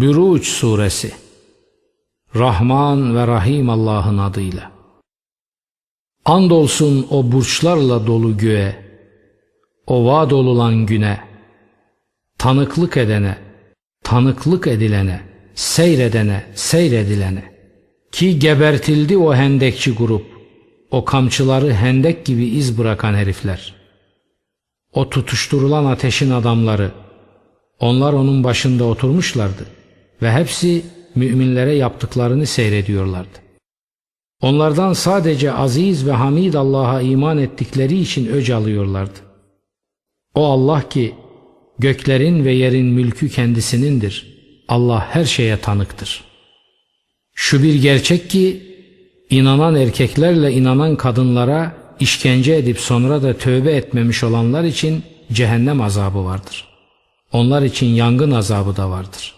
Büruç Suresi Rahman ve Rahim Allah'ın adıyla Andolsun o burçlarla dolu göğe, o vaad olulan güne, tanıklık edene, tanıklık edilene, seyredene, seyredilene. Ki gebertildi o hendekçi grup, o kamçıları hendek gibi iz bırakan herifler. O tutuşturulan ateşin adamları, onlar onun başında oturmuşlardı ve hepsi müminlere yaptıklarını seyrediyorlardı. Onlardan sadece aziz ve hamid Allah'a iman ettikleri için öc alıyorlardı. O Allah ki göklerin ve yerin mülkü kendisinindir. Allah her şeye tanıktır. Şu bir gerçek ki inanan erkeklerle inanan kadınlara işkence edip sonra da tövbe etmemiş olanlar için cehennem azabı vardır. Onlar için yangın azabı da vardır.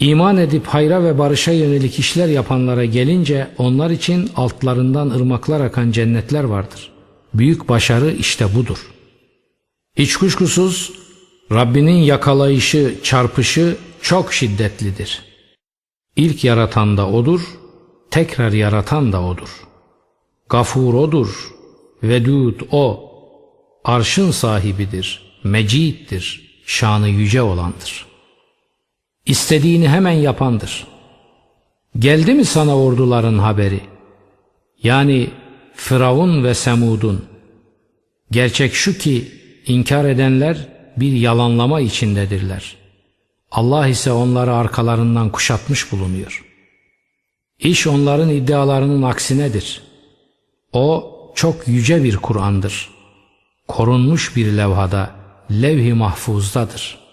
İman edip hayra ve barışa yönelik işler yapanlara gelince onlar için altlarından ırmaklar akan cennetler vardır. Büyük başarı işte budur. Hiç kuşkusuz Rabbinin yakalayışı, çarpışı çok şiddetlidir. İlk yaratan da O'dur, tekrar yaratan da O'dur. Gafur O'dur, Vedud O, arşın sahibidir, meciddir, şanı yüce olandır. İstediğini hemen yapandır. Geldi mi sana orduların haberi? Yani Firavun ve Semud'un. Gerçek şu ki inkar edenler bir yalanlama içindedirler. Allah ise onları arkalarından kuşatmış bulunuyor. İş onların iddialarının aksinedir. O çok yüce bir Kur'an'dır. Korunmuş bir levhada, levh-i mahfuzdadır.''